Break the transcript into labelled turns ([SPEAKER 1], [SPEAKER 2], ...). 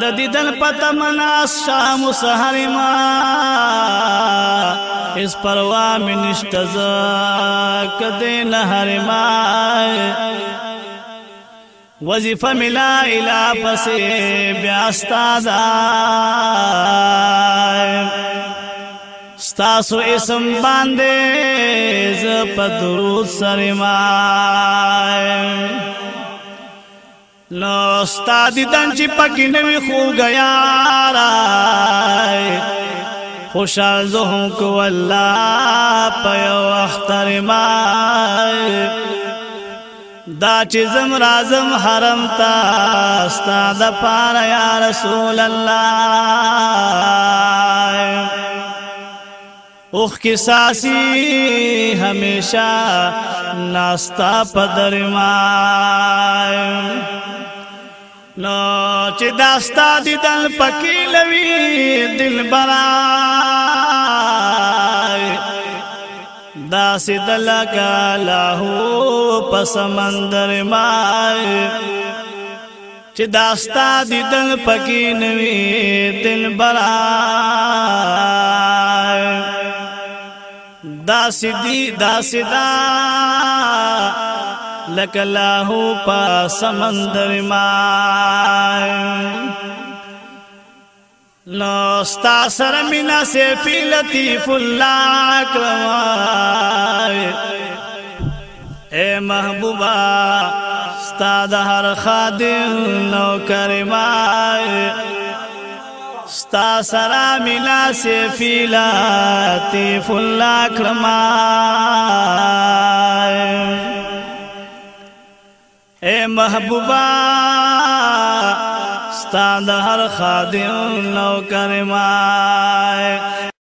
[SPEAKER 1] د دیدن پته منا شام سحر ما اس پروا منشت ز کده نهر ما وظیفه ملا اله پس بیا استاد ستاسو اسم باندې ز پدرو سرما نو ستا دیدن چې پکې نوې خو غیا را خوشال زه کو الله په اختر ما دا چې زم رازم حرم تا ستا د پاره یا رسول الله اوخ کې ساسي هميشه ناستا پدر ما نو چې دا ستا د دل پکې لوي دل برا دا سدل کا لاهو پس مندر ما چې دا ستا د دل پکې نوي دل برا دا سدي دا سدا لک لاهو په سمندر ما نو ستا سره مینا سے فی لطیف اللہ اکرم اے محبوبا ستا د هر خادم نو کرما ستا سره مینا سے فی لطیف اللہ اکرم محبوبا ستاند هر خادم نو کرمائے